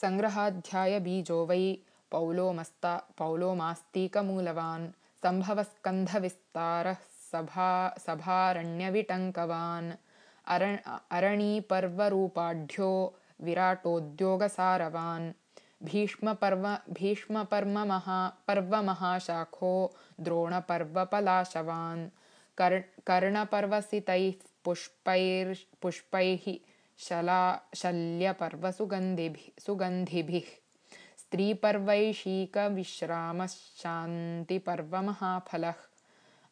सङ्ग्रहाध्यायबीजो वै पौलोमस्ता, पौलोमास्तीकमूलवान् सम्भवस्कन्धविस्तारः सभा, सभारण्यविटङ्कवान् अर अरणीपर्वरूपाढ्यो विराटोद्योगसारवान्, भीष्मपर्व, भीष्मपर्ममहा, पर्वमहाशाखो द्रोणपर्वपलाशवान् कर् कर्णपर्वसितैः पुष्पैर्पुष्पैः शला शल्यपर्वसुगन्धिभिः सुगन्धिभिः। स्त्रीपर्वैषीकविश्रामशान्तिपर्वमहाफलः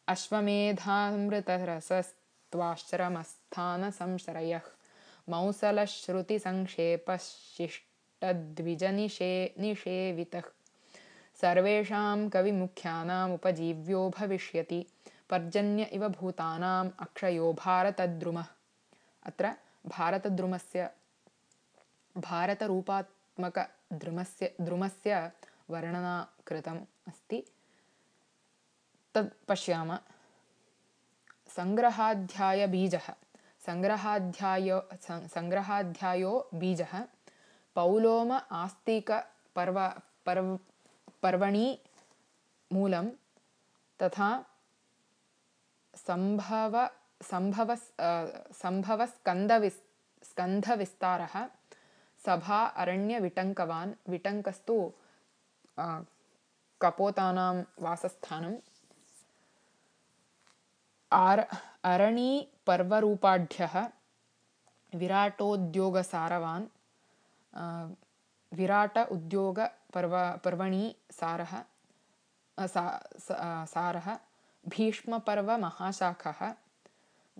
अश्वमेधामृतरसस्त्वाश्रमस्थानसंश्रयः मौसलश्रुतिसङ्क्षेपशिष्टद्विजनिषे निषेवितः सर्वेषां कविमुख्यानामुपजीव्यो भविष्यति। पर्जन्य इव भूतानाम् अक्षयो भारतद्रुमः। अत्र भारतद्रुमस्य भारतरूपात्मकद्रुमस्य द्रुमस्य वर्णना कृतम् अस्ति। तत् पश्यामः। सङ्ग्रहाध्यायबीजः सङ्ग्रहाध्यायो सङ्ग्रहाध्यायो बीजः। पौलोम आस्तिकपर्व पर्व पर्वणि मूलं तथा सम्भव सम्भव सम्भवस्कन्धविस् स्कन्धविस्तारः सभा अरण्यविटङ्कवान् विटङ्कस्तु कपोतानां वासस्थानम् आर अरणीपर्वरूपाढ्यः विराटोद्योगसारवान् विराट उद्योगपर्व पर्वणि सारः सारः भीष्मपर्वमहाशाखः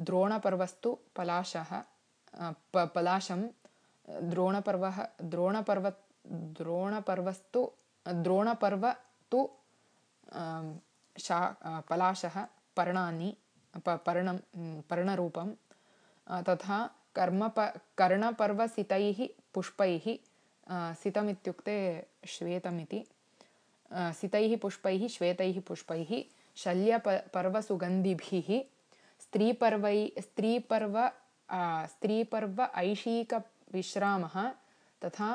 द्रोणपर्वस्तु पलाशः प पलाशं द्रोणपर्वः द्रोणपर्व द्रोणपर्वस्तु द्रोणपर्व तु शा पलाशः पर्णानि प पर्णं पर्णरूपं तथा कर्मप कर्णपर्वसितैः पुष्पैः सितमित्युक्ते श्वेतमिति सितैः पुष्पैः श्वेतैः पुष्पैः शल्यप पर्वसुगन्धिभिः स्त्रीपर्वै स्त्रीपर्व स्त्रीपर्व ऐशीकविश्रामः तथा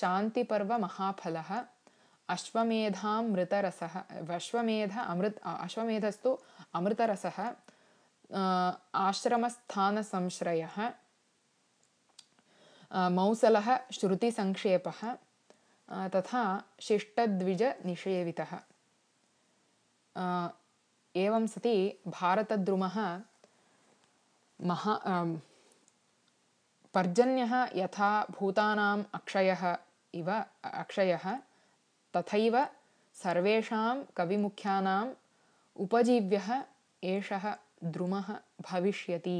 शान्तिपर्वमहाफलः अश्वमेधामृतरसः अश्वमेध अमृत् अश्वमेधस्तु अमृतरसः आश्रमस्थानसंश्रयः मौसलः श्रुतिसङ्क्षेपः तथा शिष्टद्विजनिषेवितः। एवं सति भारतद्रुमः महा पर्जन्यः यथा भूतानाम् अक्षयः इव अक्षयः तथैव सर्वेषां कविमुख्यानाम् उपजीव्यः एषः द्रुमः भविष्यति